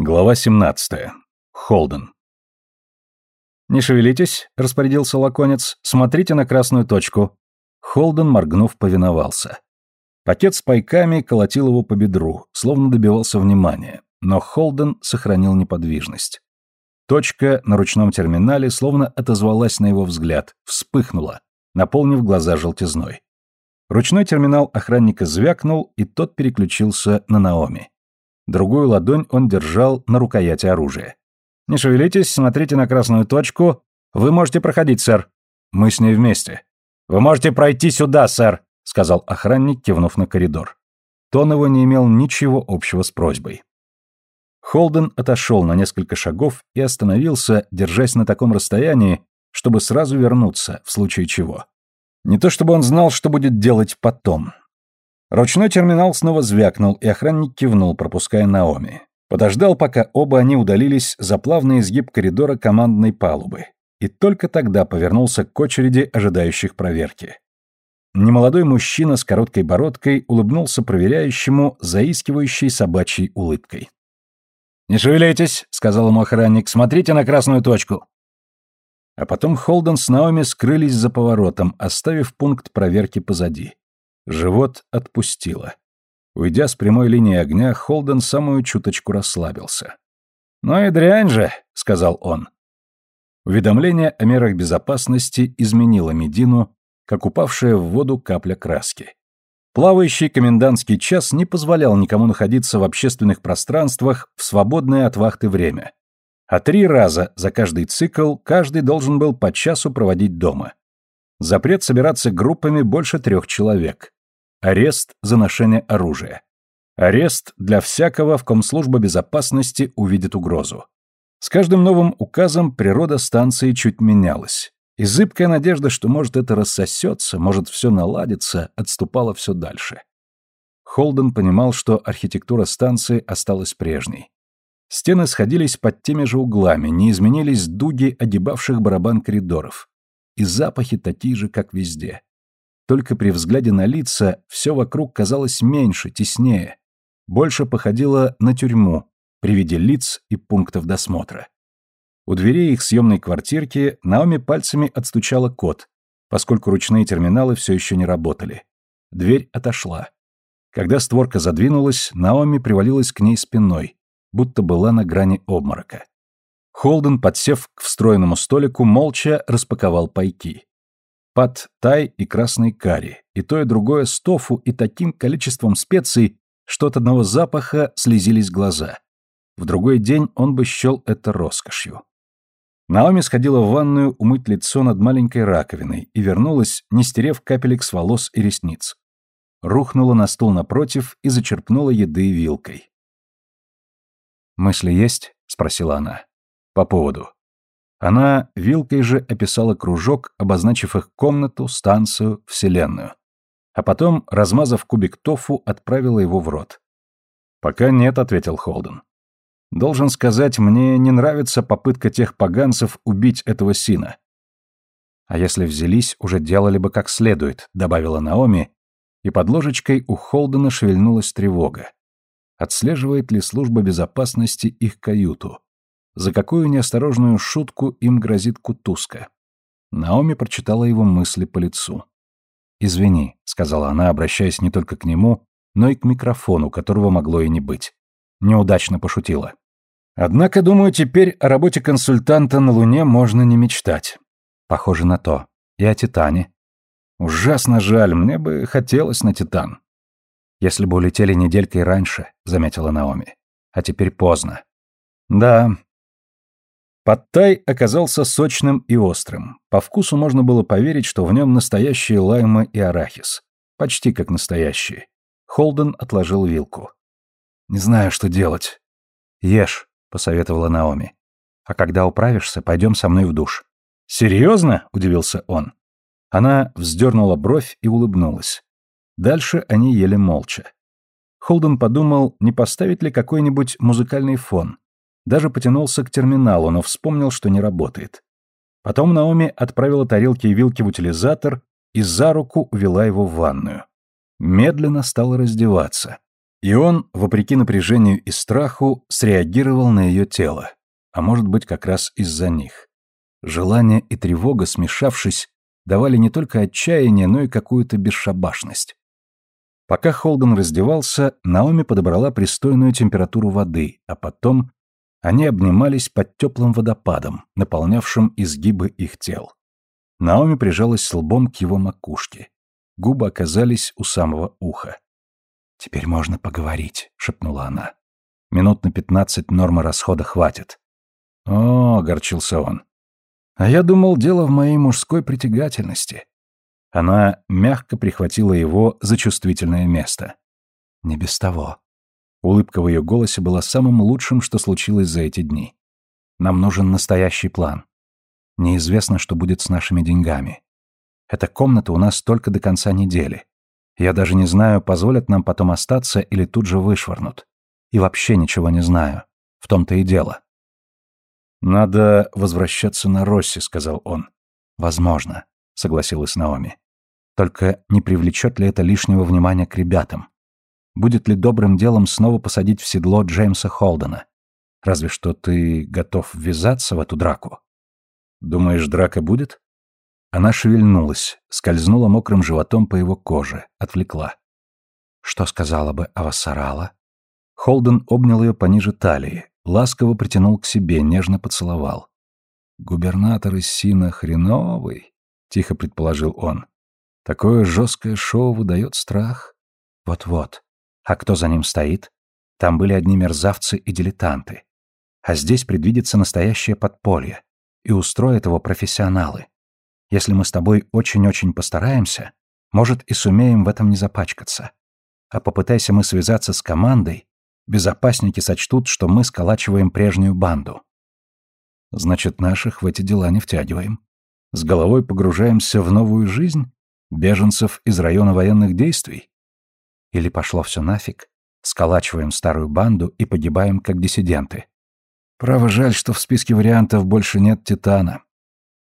Глава 17. Холден. «Не шевелитесь», — распорядился лаконец, — «смотрите на красную точку». Холден, моргнув, повиновался. Пакет с пайками колотил его по бедру, словно добивался внимания, но Холден сохранил неподвижность. Точка на ручном терминале словно отозвалась на его взгляд, вспыхнула, наполнив глаза желтизной. Ручной терминал охранника звякнул, и тот переключился на Наоми. Другую ладонь он держал на рукояти оружия. «Не шевелитесь, смотрите на красную точку. Вы можете проходить, сэр. Мы с ней вместе». «Вы можете пройти сюда, сэр», — сказал охранник, кивнув на коридор. Тон его не имел ничего общего с просьбой. Холден отошел на несколько шагов и остановился, держась на таком расстоянии, чтобы сразу вернуться, в случае чего. Не то чтобы он знал, что будет делать потом. Ручной терминал снова звякнул, и охранник кивнул, пропуская Наоми. Подождал, пока оба они удалились за плавный изгиб коридора командной палубы. И только тогда повернулся к очереди ожидающих проверки. Немолодой мужчина с короткой бородкой улыбнулся проверяющему заискивающей собачьей улыбкой. «Не шевелитесь», — сказал ему охранник, — «смотрите на красную точку». А потом Холден с Наоми скрылись за поворотом, оставив пункт проверки позади. Живот отпустило. Уйдя с прямой линии огня, Холден самую чуточку расслабился. «Ну и дрянь же», — сказал он. Уведомление о мерах безопасности изменило Медину, как упавшая в воду капля краски. Плавающий комендантский час не позволял никому находиться в общественных пространствах в свободное от вахты время. А три раза за каждый цикл каждый должен был по часу проводить дома. Запрет собираться группами больше трех человек. Арест за ношение оружия. Арест для всякого, в ком служба безопасности увидит угрозу. С каждым новым указом природа станции чуть менялась. И зыбкая надежда, что может это рассосется, может все наладится, отступала все дальше. Холден понимал, что архитектура станции осталась прежней. Стены сходились под теми же углами, не изменились дуги огибавших барабан коридоров. И запахи такие же, как везде. Только при взгляде на лица все вокруг казалось меньше, теснее. Больше походило на тюрьму при виде лиц и пунктов досмотра. У дверей их съемной квартирки Наоми пальцами отстучала код, поскольку ручные терминалы все еще не работали. Дверь отошла. Когда створка задвинулась, Наоми привалилась к ней спиной, будто была на грани обморока. Холден, подсев к встроенному столику, молча распаковал пайки пад тай и красный карри, и то и другое с тофу и таким количеством специй, что от одного запаха слезились глаза. В другой день он бы счел это роскошью. Наоми сходила в ванную умыть лицо над маленькой раковиной и вернулась, не стерев капелек с волос и ресниц. Рухнула на стул напротив и зачерпнула еды вилкой. «Мысли есть?» — спросила она. «По поводу». Она вилкой же описала кружок, обозначив их комнату, станцию, вселенную. А потом, размазав кубик тофу, отправила его в рот. «Пока нет», — ответил Холден. «Должен сказать, мне не нравится попытка тех поганцев убить этого сина». «А если взялись, уже делали бы как следует», — добавила Наоми, и под ложечкой у Холдена шевельнулась тревога. Отслеживает ли служба безопасности их каюту? За какую неосторожную шутку им грозит кутузка. Наоми прочитала его мысли по лицу. «Извини», — сказала она, обращаясь не только к нему, но и к микрофону, которого могло и не быть. Неудачно пошутила. «Однако, думаю, теперь о работе консультанта на Луне можно не мечтать». «Похоже на то. И о Титане». «Ужасно жаль, мне бы хотелось на Титан». «Если бы улетели неделькой раньше», — заметила Наоми. «А теперь поздно». «Да, Подтай оказался сочным и острым. По вкусу можно было поверить, что в нем настоящие лайма и арахис. Почти как настоящие. Холден отложил вилку. «Не знаю, что делать». «Ешь», — посоветовала Наоми. «А когда управишься, пойдем со мной в душ». «Серьезно?» — удивился он. Она вздернула бровь и улыбнулась. Дальше они ели молча. Холден подумал, не поставить ли какой-нибудь музыкальный фон. Даже потянулся к терминалу, но вспомнил, что не работает. Потом Наоми отправила тарелки и вилки в утилизатор и за руку увела его в ванную. Медленно стала раздеваться. И он, вопреки напряжению и страху, среагировал на ее тело, а может быть как раз из-за них. Желание и тревога, смешавшись, давали не только отчаяние, но и какую-то бесшабашность. Пока Холден раздевался, Наоми подобрала пристойную температуру воды, а потом они обнимались под теплым водопадом, наполнявшим изгибы их тел. Наоми прижалась лбом к его макушке. Губы оказались у самого уха. «Теперь можно поговорить», — шепнула она. «Минут на пятнадцать нормы расхода хватит». «О», — огорчился он. «А я думал, дело в моей мужской притягательности». Она мягко прихватила его за чувствительное место. «Не без того». Улыбка в ее голосе была самым лучшим, что случилось за эти дни. «Нам нужен настоящий план. Неизвестно, что будет с нашими деньгами. Эта комната у нас только до конца недели. Я даже не знаю, позволят нам потом остаться или тут же вышвырнут. И вообще ничего не знаю. В том-то и дело. «Надо возвращаться на Росси», — сказал он. «Возможно», — согласилась Наоми. «Только не привлечет ли это лишнего внимания к ребятам? Будет ли добрым делом снова посадить в седло Джеймса Холдена? Разве что ты готов ввязаться в эту драку?» «Думаешь, драка будет?» Она шевельнулась, скользнула мокрым животом по его коже, отвлекла. Что сказала бы Авасарала? Холден обнял ее пониже талии, ласково притянул к себе, нежно поцеловал. «Губернатор из Сина хреновый», — тихо предположил он. «Такое жесткое шоу выдает страх». «Вот-вот. А кто за ним стоит? Там были одни мерзавцы и дилетанты. А здесь предвидится настоящее подполье. И устроят его профессионалы. Если мы с тобой очень-очень постараемся, может, и сумеем в этом не запачкаться. А попытайся мы связаться с командой, безопасники сочтут, что мы сколачиваем прежнюю банду. Значит, наших в эти дела не втягиваем. С головой погружаемся в новую жизнь, беженцев из района военных действий. Или пошло все нафиг, сколачиваем старую банду и погибаем как диссиденты. Право жаль, что в списке вариантов больше нет Титана.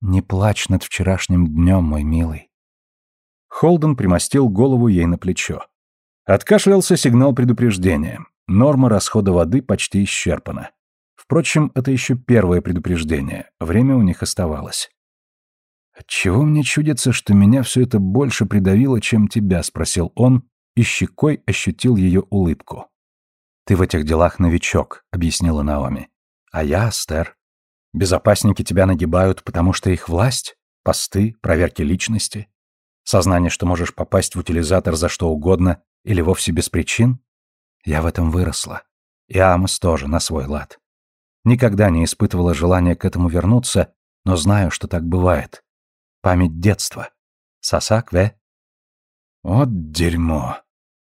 «Не плачь над вчерашним днем, мой милый». Холден примостил голову ей на плечо. Откашлялся сигнал предупреждения. Норма расхода воды почти исчерпана. Впрочем, это еще первое предупреждение. Время у них оставалось. «Отчего мне чудится, что меня все это больше придавило, чем тебя?» — спросил он, и щекой ощутил ее улыбку. «Ты в этих делах новичок», — объяснила Наоми. «А я, Астер, Безопасники тебя нагибают, потому что их власть, посты, проверки личности, сознание, что можешь попасть в утилизатор за что угодно или вовсе без причин. Я в этом выросла. И Амос тоже на свой лад. Никогда не испытывала желания к этому вернуться, но знаю, что так бывает. Память детства. Сосак, Вот дерьмо.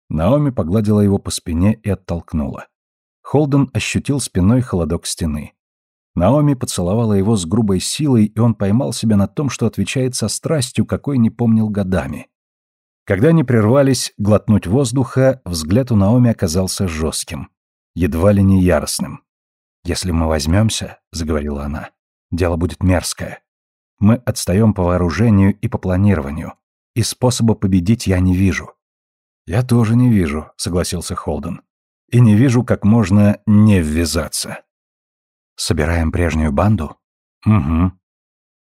Наоми погладила его по спине и оттолкнула. Холден ощутил спиной холодок стены. Наоми поцеловала его с грубой силой, и он поймал себя на том, что отвечает со страстью, какой не помнил годами. Когда они прервались глотнуть воздуха, взгляд у Наоми оказался жестким, едва ли не яростным. «Если мы возьмемся», — заговорила она, — «дело будет мерзкое. Мы отстаем по вооружению и по планированию, и способа победить я не вижу». «Я тоже не вижу», — согласился Холден. «И не вижу, как можно не ввязаться». Собираем прежнюю банду? Угу.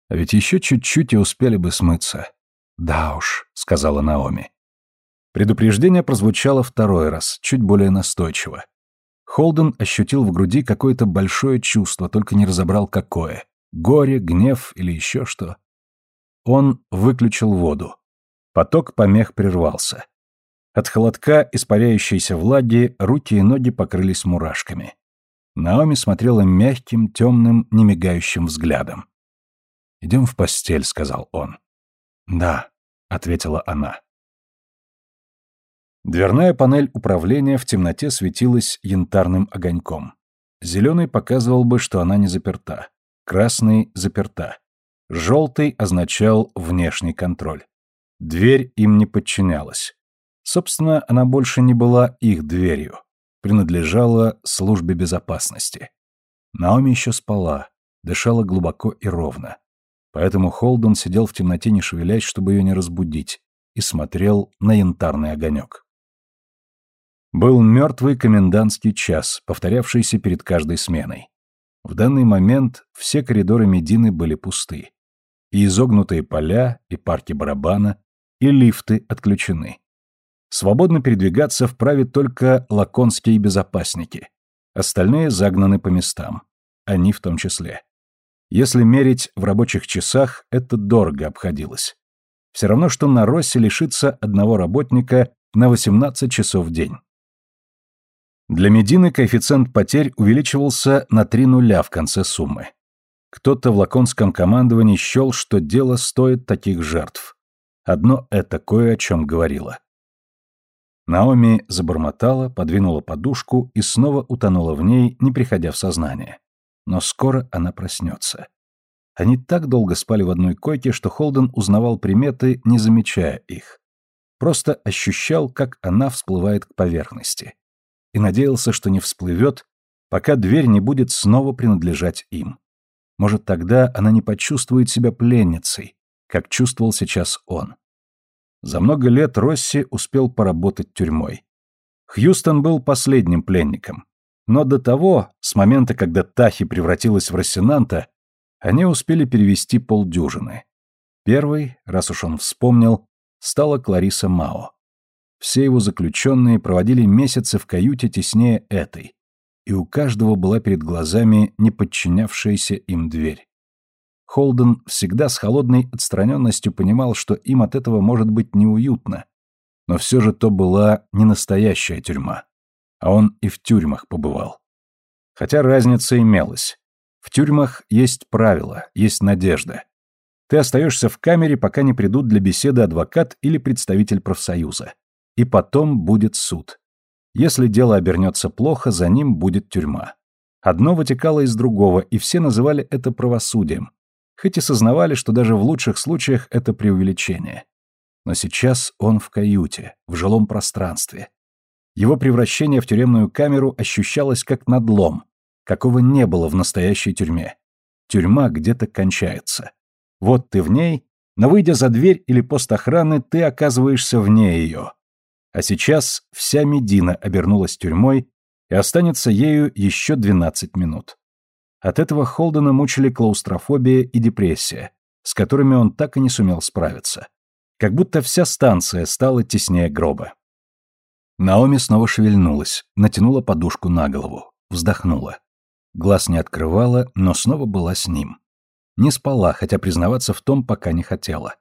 А ведь еще чуть-чуть и успели бы смыться. Да уж, сказала Наоми. Предупреждение прозвучало второй раз, чуть более настойчиво. Холден ощутил в груди какое-то большое чувство, только не разобрал какое. Горе, гнев или еще что. Он выключил воду. Поток помех прервался. От холодка, испаряющейся влаги, руки и ноги покрылись мурашками. Наоми смотрела мягким, темным, немигающим взглядом. «Идем в постель», — сказал он. «Да», — ответила она. Дверная панель управления в темноте светилась янтарным огоньком. Зеленый показывал бы, что она не заперта. Красный — заперта. Желтый означал внешний контроль. Дверь им не подчинялась. Собственно, она больше не была их дверью принадлежала службе безопасности. Наоми еще спала, дышала глубоко и ровно. Поэтому Холден сидел в темноте, не шевелясь, чтобы ее не разбудить, и смотрел на янтарный огонек. Был мертвый комендантский час, повторявшийся перед каждой сменой. В данный момент все коридоры Медины были пусты. И изогнутые поля, и парки барабана, и лифты отключены. Свободно передвигаться вправе только лаконские безопасники. Остальные загнаны по местам. Они в том числе. Если мерить в рабочих часах, это дорого обходилось. Все равно, что на Россе лишиться одного работника на 18 часов в день. Для Медины коэффициент потерь увеличивался на три нуля в конце суммы. Кто-то в лаконском командовании счел, что дело стоит таких жертв. Одно это кое о чем говорило. Наоми забормотала, подвинула подушку и снова утонула в ней, не приходя в сознание. Но скоро она проснется. Они так долго спали в одной койке, что Холден узнавал приметы, не замечая их. Просто ощущал, как она всплывает к поверхности и надеялся, что не всплывет, пока дверь не будет снова принадлежать им. Может, тогда она не почувствует себя пленницей, как чувствовал сейчас он. За много лет Росси успел поработать тюрьмой. Хьюстон был последним пленником. Но до того, с момента, когда Тахи превратилась в Рассенанта, они успели перевести полдюжины. Первый, раз уж он вспомнил, стала Клариса Мао. Все его заключенные проводили месяцы в каюте теснее этой, и у каждого была перед глазами не подчинявшаяся им дверь. Холден всегда с холодной отстраненностью понимал, что им от этого может быть неуютно, но все же то была не настоящая тюрьма, а он и в тюрьмах побывал. Хотя разница имелась. В тюрьмах есть правила, есть надежда. Ты остаешься в камере, пока не придут для беседы адвокат или представитель профсоюза и потом будет суд. Если дело обернется плохо, за ним будет тюрьма. Одно вытекало из другого, и все называли это правосудием, хоть и сознавали, что даже в лучших случаях это преувеличение. Но сейчас он в каюте, в жилом пространстве. Его превращение в тюремную камеру ощущалось как надлом, какого не было в настоящей тюрьме. Тюрьма где-то кончается. Вот ты в ней, но выйдя за дверь или пост охраны, ты оказываешься вне ее. А сейчас вся Медина обернулась тюрьмой и останется ею еще 12 минут. От этого Холдена мучили клаустрофобия и депрессия, с которыми он так и не сумел справиться. Как будто вся станция стала теснее гроба. Наоми снова шевельнулась, натянула подушку на голову, вздохнула. Глаз не открывала, но снова была с ним. Не спала, хотя признаваться в том пока не хотела.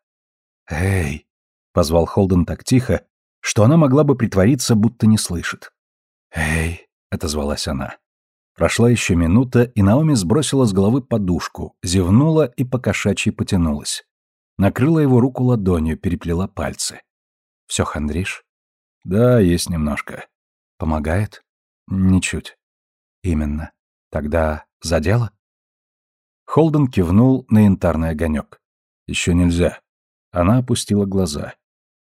«Эй!» — позвал Холден так тихо, что она могла бы притвориться, будто не слышит. «Эй!» — отозвалась она. Прошла еще минута, и Наоми сбросила с головы подушку, зевнула и покошачьи потянулась. Накрыла его руку ладонью, переплела пальцы. «Все хандришь?» «Да, есть немножко». «Помогает?» «Ничуть». «Именно. Тогда за дело?» Холден кивнул на янтарный огонек. «Еще нельзя». Она опустила глаза.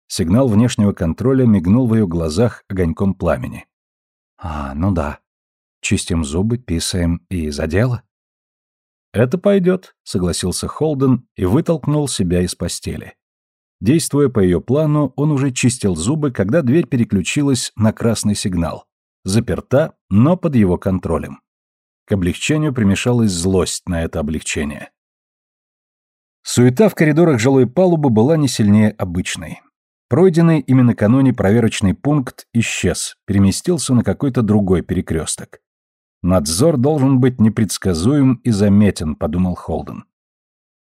Сигнал внешнего контроля мигнул в ее глазах огоньком пламени. «А, ну да. Чистим зубы, писаем и за дело?» «Это пойдет», — согласился Холден и вытолкнул себя из постели. Действуя по ее плану, он уже чистил зубы, когда дверь переключилась на красный сигнал. Заперта, но под его контролем. К облегчению примешалась злость на это облегчение. Суета в коридорах жилой палубы была не сильнее обычной. Пройденный ими накануне проверочный пункт исчез, переместился на какой-то другой перекресток. Надзор должен быть непредсказуем и заметен, подумал Холден.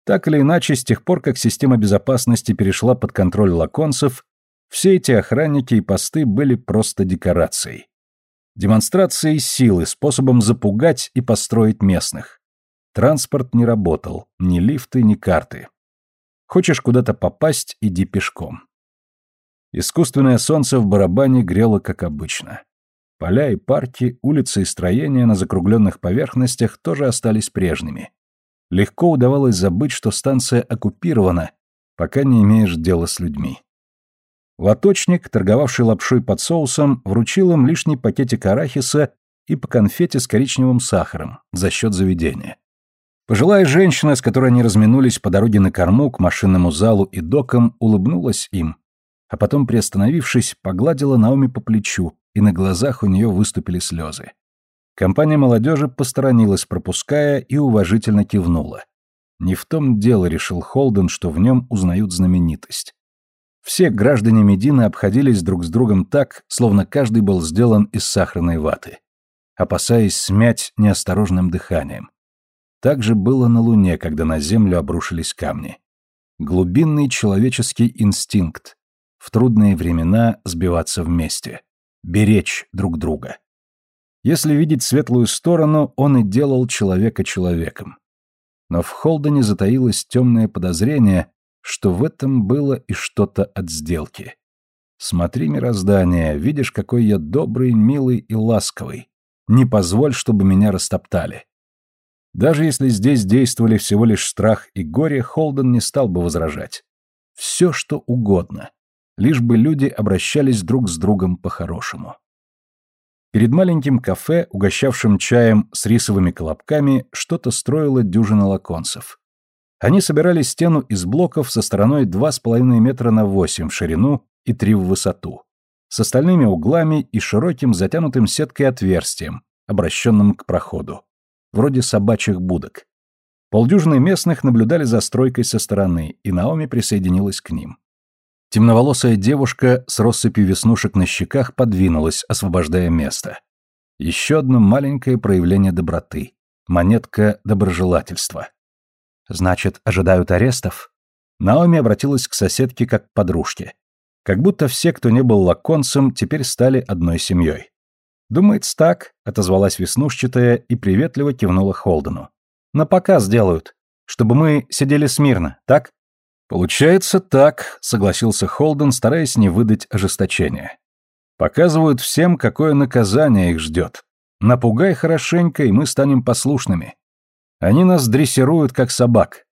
Так или иначе, с тех пор, как система безопасности перешла под контроль лаконцев, все эти охранники и посты были просто декорацией. Демонстрацией силы, способом запугать и построить местных. Транспорт не работал, ни лифты, ни карты. Хочешь куда-то попасть, иди пешком. Искусственное солнце в барабане грело, как обычно. Поля и парки, улицы и строения на закругленных поверхностях тоже остались прежними. Легко удавалось забыть, что станция оккупирована, пока не имеешь дела с людьми. Лоточник, торговавший лапшой под соусом, вручил им лишний пакетик арахиса и по конфете с коричневым сахаром за счет заведения. Пожилая женщина, с которой они разминулись по дороге на корму к машинному залу и докам, улыбнулась им, а потом, приостановившись, погладила Наоми по плечу, и на глазах у нее выступили слезы. Компания молодежи посторонилась, пропуская, и уважительно кивнула. Не в том дело, решил Холден, что в нем узнают знаменитость. Все граждане Медины обходились друг с другом так, словно каждый был сделан из сахарной ваты, опасаясь смять неосторожным дыханием. Так же было на Луне, когда на Землю обрушились камни. Глубинный человеческий инстинкт. В трудные времена сбиваться вместе. Беречь друг друга. Если видеть светлую сторону, он и делал человека человеком. Но в Холдене затаилось темное подозрение, что в этом было и что-то от сделки. Смотри, мироздание, видишь, какой я добрый, милый и ласковый. Не позволь, чтобы меня растоптали. Даже если здесь действовали всего лишь страх и горе, Холден не стал бы возражать. Все, что угодно. Лишь бы люди обращались друг с другом по-хорошему. Перед маленьким кафе, угощавшим чаем с рисовыми колобками, что-то строило дюжина лаконцев. Они собирали стену из блоков со стороной 2,5 метра на 8 в ширину и 3 в высоту, с остальными углами и широким затянутым сеткой отверстием, обращенным к проходу, вроде собачьих будок. Полдюжины местных наблюдали за стройкой со стороны, и Наоми присоединилась к ним. Темноволосая девушка с россыпью веснушек на щеках подвинулась, освобождая место. Еще одно маленькое проявление доброты. Монетка доброжелательства. Значит, ожидают арестов? Наоми обратилась к соседке как к подружке. Как будто все, кто не был лаконцем, теперь стали одной семьей. «Думается так», — отозвалась веснушчатая и приветливо кивнула Холдену. «На показ делают, чтобы мы сидели смирно, так?» «Получается так», — согласился Холден, стараясь не выдать ожесточения. «Показывают всем, какое наказание их ждет. Напугай хорошенько, и мы станем послушными. Они нас дрессируют, как собак».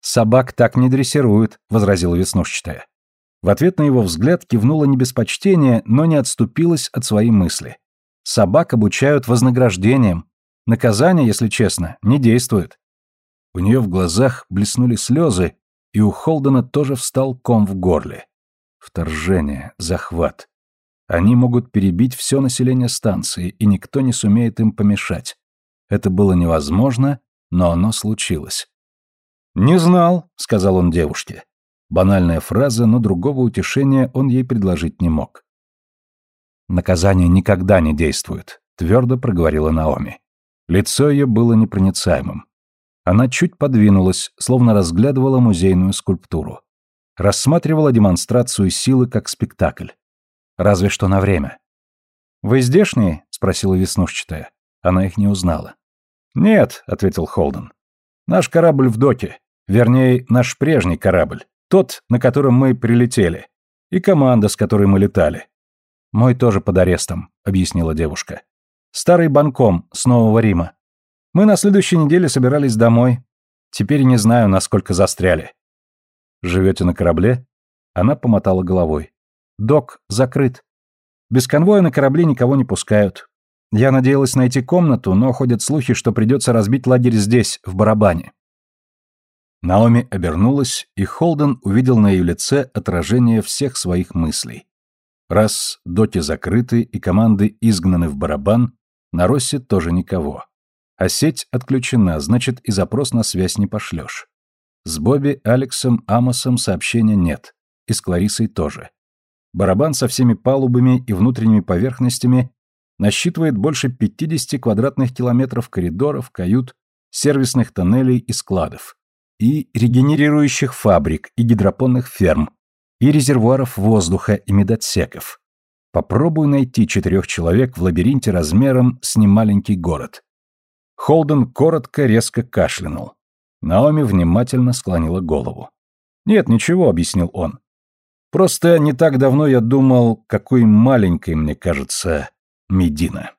«Собак так не дрессируют», — возразила веснушчатая. В ответ на его взгляд кивнула не без почтения, но не отступилась от своей мысли. «Собак обучают вознаграждением. Наказание, если честно, не действует». У нее в глазах блеснули слезы, и у Холдена тоже встал ком в горле. Вторжение, захват. Они могут перебить все население станции, и никто не сумеет им помешать. Это было невозможно, но оно случилось. «Не знал», — сказал он девушке. Банальная фраза, но другого утешения он ей предложить не мог. «Наказание никогда не действует», — твердо проговорила Наоми. Лицо ее было непроницаемым. Она чуть подвинулась, словно разглядывала музейную скульптуру. Рассматривала демонстрацию силы как спектакль. Разве что на время. «Вы здешние?» — спросила веснушчатая. Она их не узнала. «Нет», — ответил Холден. «Наш корабль в доке. Вернее, наш прежний корабль. Тот, на котором мы прилетели. И команда, с которой мы летали». «Мой тоже под арестом», — объяснила девушка. «Старый банком с Нового Рима. Мы на следующей неделе собирались домой. Теперь не знаю, насколько застряли». «Живете на корабле?» Она помотала головой. «Док закрыт. Без конвоя на корабле никого не пускают. Я надеялась найти комнату, но ходят слухи, что придется разбить лагерь здесь, в барабане. Наоми обернулась, и Холден увидел на ее лице отражение всех своих мыслей. Раз доки закрыты и команды изгнаны в барабан, на Россе тоже никого. А сеть отключена, значит, и запрос на связь не пошлешь. С Бобби, Алексом, Амосом сообщения нет. И с Кларисой тоже. Барабан со всеми палубами и внутренними поверхностями насчитывает больше 50 квадратных километров коридоров, кают, сервисных тоннелей и складов, и регенерирующих фабрик, и гидропонных ферм, и резервуаров воздуха, и медотсеков. Попробуй найти четырех человек в лабиринте размером с немаленький город. Холден коротко, резко кашлянул. Наоми внимательно склонила голову. «Нет, ничего», — объяснил он. «Просто не так давно я думал, какой маленькой мне кажется Медина.